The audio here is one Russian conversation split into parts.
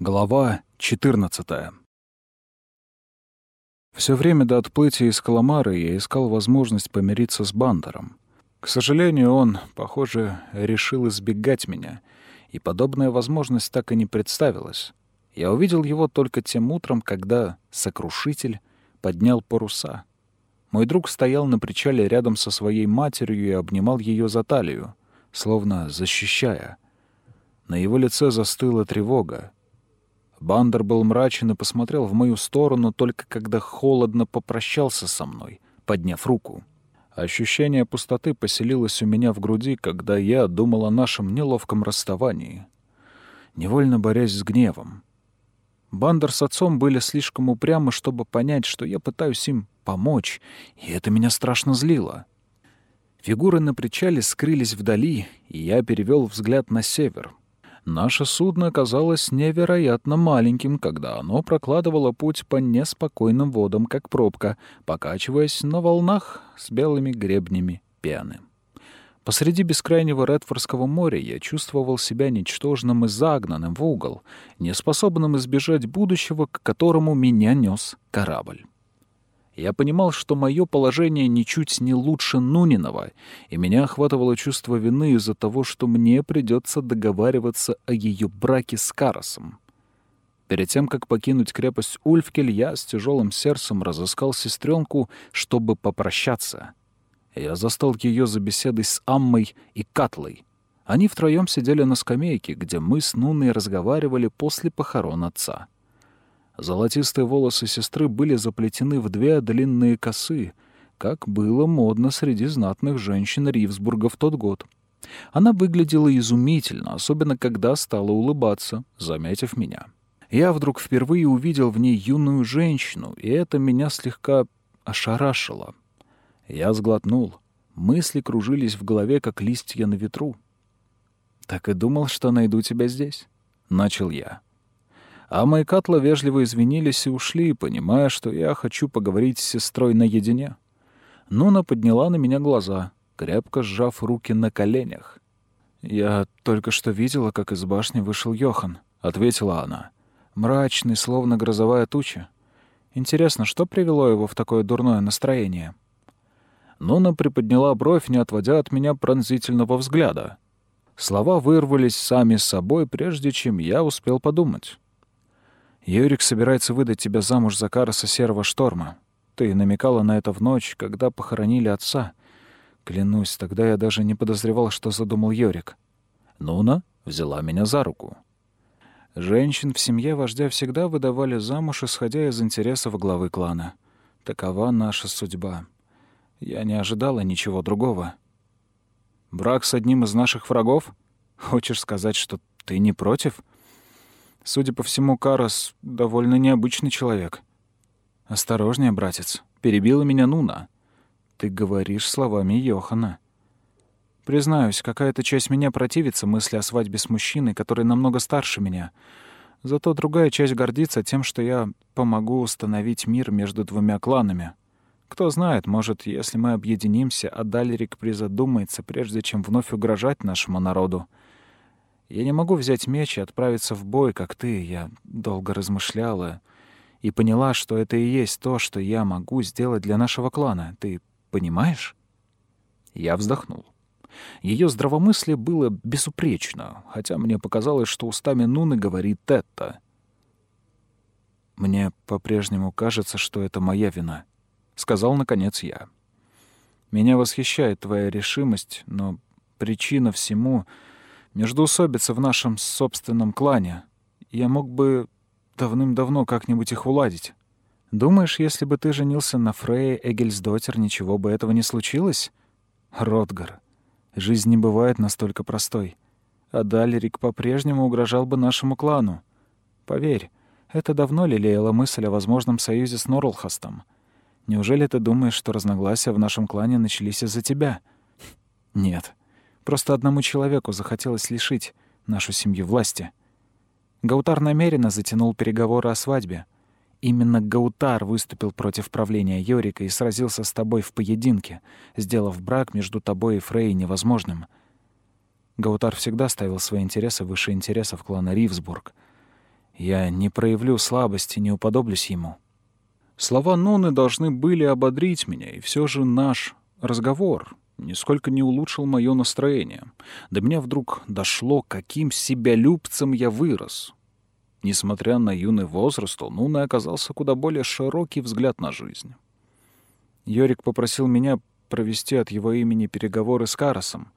Глава 14 Все время до отплытия из Каламары я искал возможность помириться с Бандером. К сожалению, он, похоже, решил избегать меня, и подобная возможность так и не представилась. Я увидел его только тем утром, когда сокрушитель поднял паруса. Мой друг стоял на причале рядом со своей матерью и обнимал ее за талию, словно защищая. На его лице застыла тревога, Бандер был мрачен и посмотрел в мою сторону только когда холодно попрощался со мной, подняв руку. Ощущение пустоты поселилось у меня в груди, когда я думал о нашем неловком расставании, невольно борясь с гневом. Бандер с отцом были слишком упрямы, чтобы понять, что я пытаюсь им помочь, и это меня страшно злило. Фигуры на причале скрылись вдали, и я перевел взгляд на север — Наше судно оказалось невероятно маленьким, когда оно прокладывало путь по неспокойным водам, как пробка, покачиваясь на волнах с белыми гребнями пены. Посреди бескрайнего Редфордского моря я чувствовал себя ничтожным и загнанным в угол, неспособным избежать будущего, к которому меня нес корабль. Я понимал, что мое положение ничуть не лучше Нунинова, и меня охватывало чувство вины из-за того, что мне придется договариваться о ее браке с Карасом. Перед тем, как покинуть крепость Ульфкель, я с тяжелым сердцем разыскал сестренку, чтобы попрощаться. Я застал ее за беседой с Аммой и Катлой. Они втроем сидели на скамейке, где мы с Нуной разговаривали после похорон отца. Золотистые волосы сестры были заплетены в две длинные косы, как было модно среди знатных женщин Ривсбурга в тот год. Она выглядела изумительно, особенно когда стала улыбаться, заметив меня. Я вдруг впервые увидел в ней юную женщину, и это меня слегка ошарашило. Я сглотнул. Мысли кружились в голове, как листья на ветру. «Так и думал, что найду тебя здесь», — начал я. А Майкатла вежливо извинились и ушли, понимая, что я хочу поговорить с сестрой наедине. Нуна подняла на меня глаза, крепко сжав руки на коленях. «Я только что видела, как из башни вышел Йохан», — ответила она. «Мрачный, словно грозовая туча. Интересно, что привело его в такое дурное настроение?» Нуна приподняла бровь, не отводя от меня пронзительного взгляда. Слова вырвались сами собой, прежде чем я успел подумать. Юрик собирается выдать тебя замуж за Караса Серого Шторма. Ты намекала на это в ночь, когда похоронили отца. Клянусь, тогда я даже не подозревал, что задумал Юрик. Нуна взяла меня за руку. Женщин в семье вождя всегда выдавали замуж, исходя из интересов главы клана. Такова наша судьба. Я не ожидала ничего другого. Брак с одним из наших врагов? Хочешь сказать, что ты не против?» Судя по всему, Карас довольно необычный человек. «Осторожнее, братец», — перебила меня Нуна. «Ты говоришь словами Йохана». Признаюсь, какая-то часть меня противится мысли о свадьбе с мужчиной, который намного старше меня. Зато другая часть гордится тем, что я помогу установить мир между двумя кланами. Кто знает, может, если мы объединимся, Адалерик призадумается, прежде чем вновь угрожать нашему народу. Я не могу взять меч и отправиться в бой, как ты. Я долго размышляла и поняла, что это и есть то, что я могу сделать для нашего клана. Ты понимаешь? Я вздохнул. Ее здравомыслие было безупречно, хотя мне показалось, что устами Нуны говорит это. «Мне по-прежнему кажется, что это моя вина», — сказал, наконец, я. «Меня восхищает твоя решимость, но причина всему Междоусобица в нашем собственном клане. Я мог бы давным-давно как-нибудь их уладить. Думаешь, если бы ты женился на Фрейе Эгельсдотер, ничего бы этого не случилось? Ротгар, жизнь не бывает настолько простой. А Далерик по-прежнему угрожал бы нашему клану. Поверь, это давно лелеяла мысль о возможном союзе с Норлхастом. Неужели ты думаешь, что разногласия в нашем клане начались из-за тебя? Нет. Просто одному человеку захотелось лишить нашу семью власти. Гаутар намеренно затянул переговоры о свадьбе. Именно Гаутар выступил против правления Йорика и сразился с тобой в поединке, сделав брак между тобой и Фрей невозможным. Гаутар всегда ставил свои интересы выше интересов клана Ривсбург. Я не проявлю слабости, не уподоблюсь ему. Слова Нуны должны были ободрить меня, и все же наш разговор нисколько не улучшил мое настроение. До меня вдруг дошло, каким себялюбцем я вырос. Несмотря на юный возраст, у Нуны оказался куда более широкий взгляд на жизнь. Йорик попросил меня провести от его имени переговоры с Карасом.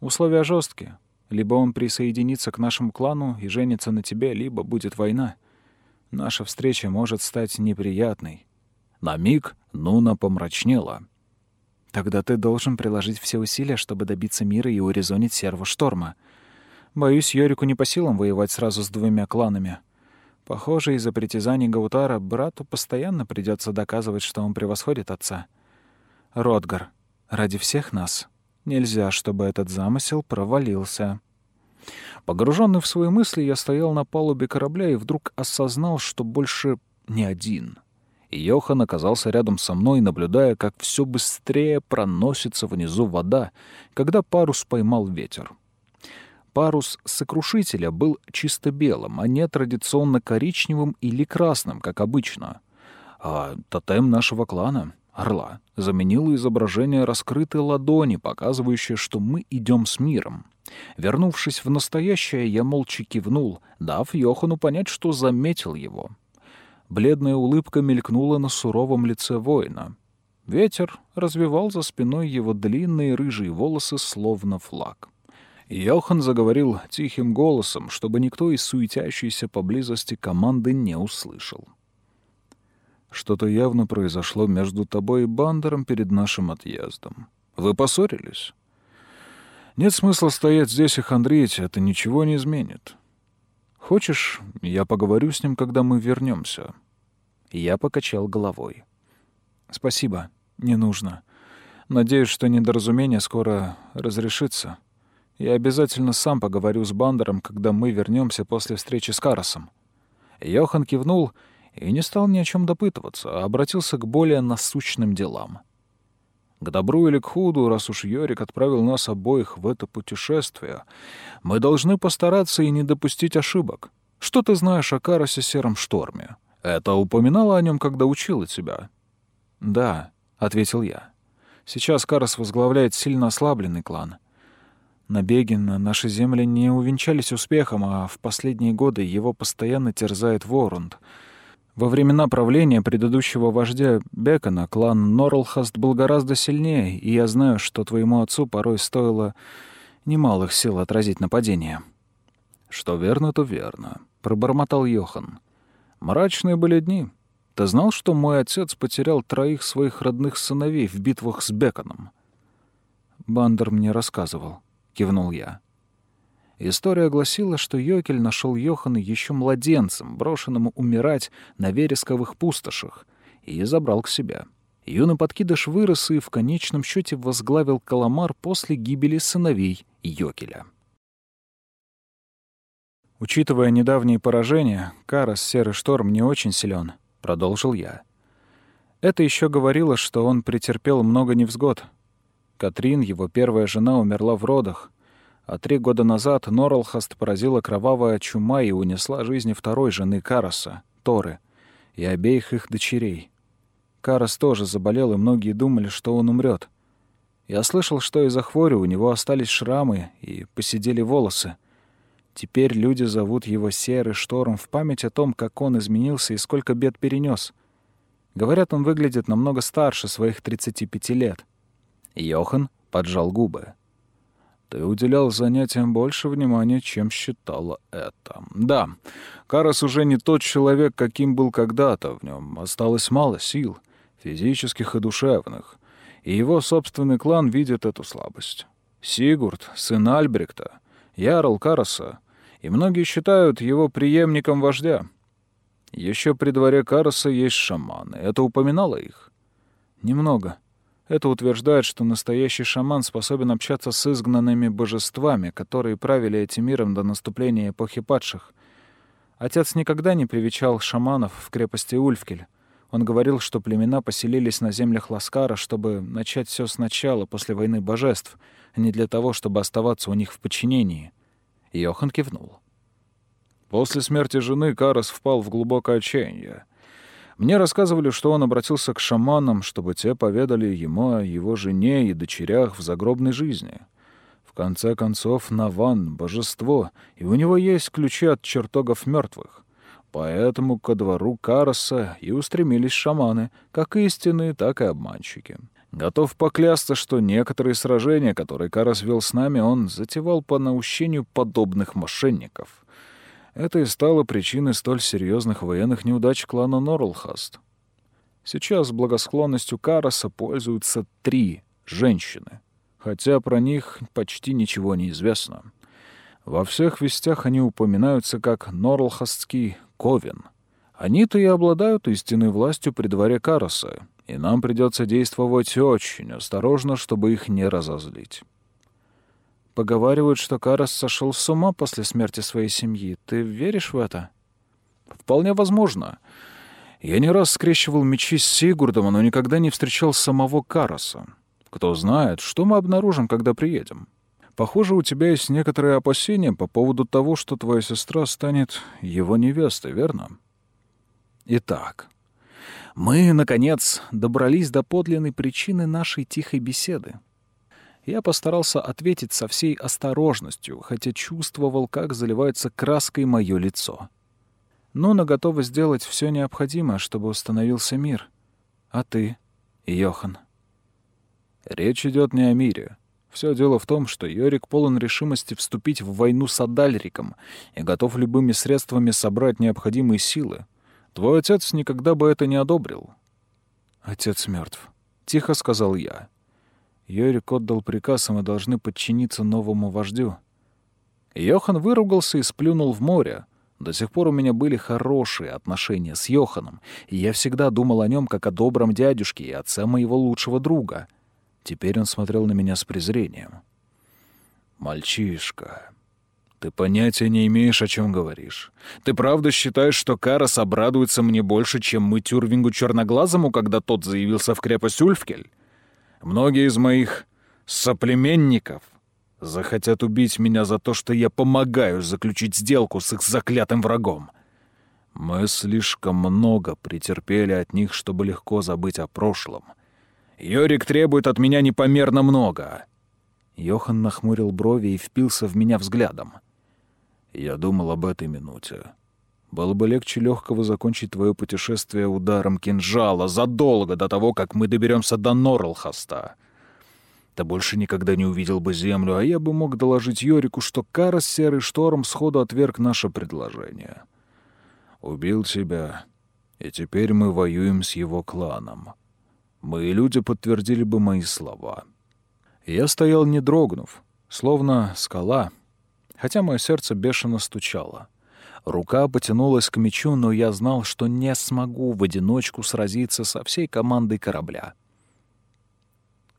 Условия жесткие. Либо он присоединится к нашему клану и женится на тебе, либо будет война. Наша встреча может стать неприятной. На миг Нуна помрачнела. Тогда ты должен приложить все усилия, чтобы добиться мира и урезонить серву шторма. Боюсь, Йорику не по силам воевать сразу с двумя кланами. Похоже, из-за притязаний Гаутара брату постоянно придется доказывать, что он превосходит отца. Ротгар, ради всех нас нельзя, чтобы этот замысел провалился. Погруженный в свои мысли, я стоял на палубе корабля и вдруг осознал, что больше не один. Йохан оказался рядом со мной, наблюдая, как все быстрее проносится внизу вода, когда парус поймал ветер. Парус сокрушителя был чисто белым, а не традиционно коричневым или красным, как обычно. А тотем нашего клана, орла, заменило изображение раскрытой ладони, показывающее, что мы идем с миром. Вернувшись в настоящее, я молча кивнул, дав Йохану понять, что заметил его. Бледная улыбка мелькнула на суровом лице воина. Ветер развивал за спиной его длинные рыжие волосы, словно флаг. Йохан заговорил тихим голосом, чтобы никто из суетящейся поблизости команды не услышал. «Что-то явно произошло между тобой и Бандером перед нашим отъездом. Вы поссорились?» Нет смысла стоять здесь и хандрить, это ничего не изменит. Хочешь, я поговорю с ним, когда мы вернемся? Я покачал головой. Спасибо, не нужно. Надеюсь, что недоразумение скоро разрешится. Я обязательно сам поговорю с Бандером, когда мы вернемся после встречи с Карасом. Йохан кивнул и не стал ни о чем допытываться, а обратился к более насущным делам — к добру или к худу, раз уж Йорик отправил нас обоих в это путешествие, мы должны постараться и не допустить ошибок. Что ты знаешь о Карасе Сером Шторме? Это упоминала о нем, когда учила тебя?» «Да», — ответил я. «Сейчас Карас возглавляет сильно ослабленный клан. Набеги на наши земли не увенчались успехом, а в последние годы его постоянно терзает Ворунд — во времена правления предыдущего вождя Бекона клан Норлхаст был гораздо сильнее, и я знаю, что твоему отцу порой стоило немалых сил отразить нападение». «Что верно, то верно», — пробормотал Йохан. «Мрачные были дни. Ты знал, что мой отец потерял троих своих родных сыновей в битвах с Беконом?» «Бандер мне рассказывал», — кивнул я. История гласила, что Йокель нашел Йохана еще младенцем, брошенному умирать на вересковых пустошах, и забрал к себе. Юный подкидыш вырос и в конечном счете возглавил Каламар после гибели сыновей Йокеля. «Учитывая недавние поражения, Карас Серый Шторм не очень силен, продолжил я. Это еще говорило, что он претерпел много невзгод. Катрин, его первая жена, умерла в родах, а три года назад Норлхаст поразила кровавая чума и унесла жизни второй жены Караса, Торы, и обеих их дочерей. Карас тоже заболел, и многие думали, что он умрет. Я слышал, что из-за хвори у него остались шрамы и посидели волосы. Теперь люди зовут его Серый Шторм в память о том, как он изменился и сколько бед перенес. Говорят, он выглядит намного старше своих 35 лет. Йохан поджал губы. Ты уделял занятиям больше внимания, чем считала это. Да, Карас уже не тот человек, каким был когда-то. В нем осталось мало сил, физических и душевных. И его собственный клан видит эту слабость. Сигурд, сын Альбректа, Ярл Караса, и многие считают его преемником вождя. Еще при дворе Караса есть шаманы. Это упоминало их? Немного. Это утверждает, что настоящий шаман способен общаться с изгнанными божествами, которые правили этим миром до наступления эпохи падших. Отец никогда не привечал шаманов в крепости Ульфкель. Он говорил, что племена поселились на землях Ласкара, чтобы начать все сначала, после войны божеств, а не для того, чтобы оставаться у них в подчинении. Йохан кивнул. После смерти жены Карас впал в глубокое отчаяние. Мне рассказывали, что он обратился к шаманам, чтобы те поведали ему о его жене и дочерях в загробной жизни. В конце концов, Наван — божество, и у него есть ключи от чертогов мертвых. Поэтому ко двору Караса и устремились шаманы, как истинные, так и обманщики. Готов поклясться, что некоторые сражения, которые Карас вел с нами, он затевал по наущению подобных мошенников. Это и стало причиной столь серьезных военных неудач клана Норлхаст. Сейчас благосклонностью Караса пользуются три женщины, хотя про них почти ничего не известно. Во всех вестях они упоминаются как Норлхастский Ковен. Они-то и обладают истинной властью при дворе Караса, и нам придется действовать очень осторожно, чтобы их не разозлить. Поговаривают, что Карас сошел с ума после смерти своей семьи. Ты веришь в это? Вполне возможно. Я не раз скрещивал мечи с Сигурдом, но никогда не встречал самого Караса. Кто знает, что мы обнаружим, когда приедем. Похоже, у тебя есть некоторые опасения по поводу того, что твоя сестра станет его невестой, верно? Итак, мы, наконец, добрались до подлинной причины нашей тихой беседы. Я постарался ответить со всей осторожностью, хотя чувствовал, как заливается краской мое лицо. Нуна готова сделать все необходимое, чтобы установился мир. А ты, Йохан? Речь идет не о мире. Все дело в том, что Йорик полон решимости вступить в войну с Адальриком и готов любыми средствами собрать необходимые силы. Твой отец никогда бы это не одобрил. Отец мертв, тихо сказал я. Йорик отдал приказ, и мы должны подчиниться новому вождю. Йохан выругался и сплюнул в море. До сих пор у меня были хорошие отношения с Йоханом, и я всегда думал о нем как о добром дядюшке и отце моего лучшего друга. Теперь он смотрел на меня с презрением. «Мальчишка, ты понятия не имеешь, о чем говоришь. Ты правда считаешь, что Карас обрадуется мне больше, чем мы Тюрвингу Черноглазому, когда тот заявился в крепость Ульфкель? Многие из моих соплеменников захотят убить меня за то, что я помогаю заключить сделку с их заклятым врагом. Мы слишком много претерпели от них, чтобы легко забыть о прошлом. Йорик требует от меня непомерно много. Йохан нахмурил брови и впился в меня взглядом. Я думал об этой минуте. Было бы легче легкого закончить твое путешествие ударом кинжала задолго до того, как мы доберемся до Норлхаста. Ты больше никогда не увидел бы землю, а я бы мог доложить Йорику, что Карас Серый Шторм сходу отверг наше предложение. Убил тебя, и теперь мы воюем с его кланом. Мои люди подтвердили бы мои слова. Я стоял не дрогнув, словно скала, хотя мое сердце бешено стучало — Рука потянулась к мечу, но я знал, что не смогу в одиночку сразиться со всей командой корабля.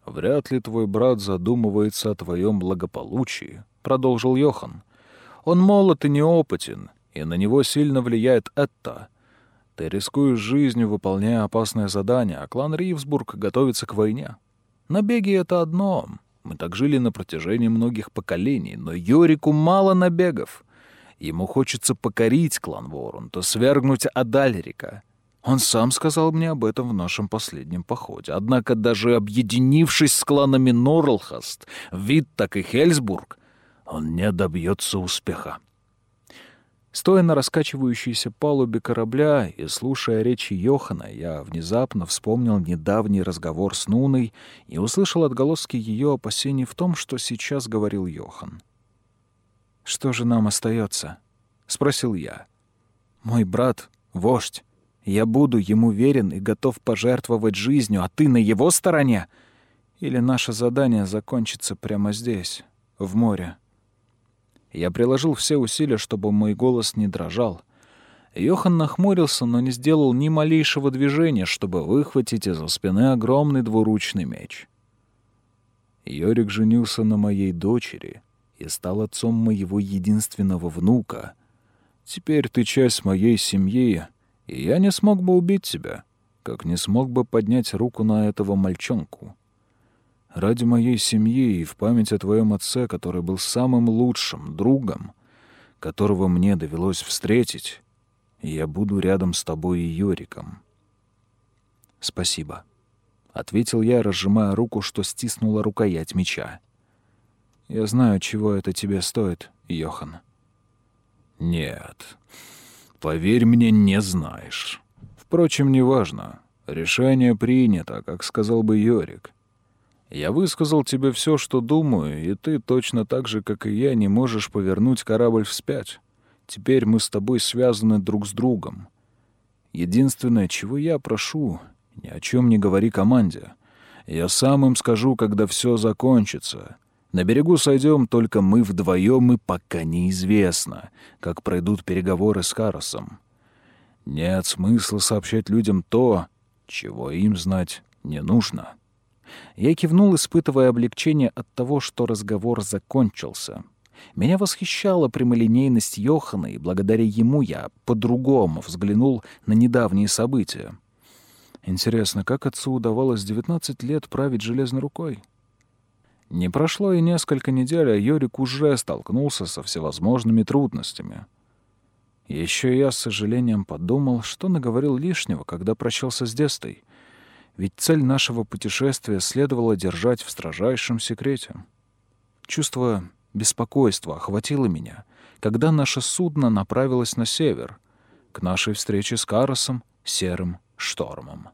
«Вряд ли твой брат задумывается о твоем благополучии», — продолжил Йохан. «Он молод и неопытен, и на него сильно влияет это. Ты рискуешь жизнью, выполняя опасное задание, а клан Ривсбург готовится к войне. Набеги — это одно. Мы так жили на протяжении многих поколений, но Йорику мало набегов. Ему хочется покорить клан Ворон, то свергнуть Адальрика. Он сам сказал мне об этом в нашем последнем походе. Однако даже объединившись с кланами Норлхаст, Виттак и Хельсбург, он не добьется успеха. Стоя на раскачивающейся палубе корабля и слушая речи Йохана, я внезапно вспомнил недавний разговор с Нуной и услышал отголоски ее опасений в том, что сейчас говорил Йохан. «Что же нам остается? спросил я. «Мой брат — вождь. Я буду ему верен и готов пожертвовать жизнью, а ты на его стороне? Или наше задание закончится прямо здесь, в море?» Я приложил все усилия, чтобы мой голос не дрожал. Йохан нахмурился, но не сделал ни малейшего движения, чтобы выхватить из-за спины огромный двуручный меч. Йорик женился на моей дочери — и стал отцом моего единственного внука. Теперь ты часть моей семьи, и я не смог бы убить тебя, как не смог бы поднять руку на этого мальчонку. Ради моей семьи и в память о твоем отце, который был самым лучшим другом, которого мне довелось встретить, я буду рядом с тобой и Йориком. Спасибо, — ответил я, разжимая руку, что стиснула рукоять меча. Я знаю, чего это тебе стоит, Йохан. Нет, поверь мне, не знаешь. Впрочем, неважно. Решение принято, как сказал бы Йорик. Я высказал тебе все, что думаю, и ты точно так же, как и я, не можешь повернуть корабль вспять. Теперь мы с тобой связаны друг с другом. Единственное, чего я прошу, ни о чем не говори команде. Я сам им скажу, когда все закончится. На берегу сойдем только мы вдвоем, и пока неизвестно, как пройдут переговоры с Каросом. Нет смысла сообщать людям то, чего им знать не нужно. Я кивнул, испытывая облегчение от того, что разговор закончился. Меня восхищала прямолинейность Йохана, и благодаря ему я по-другому взглянул на недавние события. Интересно, как отцу удавалось 19 лет править железной рукой? Не прошло и несколько недель, а Йорик уже столкнулся со всевозможными трудностями. Еще я с сожалением подумал, что наговорил лишнего, когда прощался с Дестой. Ведь цель нашего путешествия следовало держать в строжайшем секрете. Чувство беспокойства охватило меня, когда наше судно направилось на север, к нашей встрече с Каросом, Серым штормом.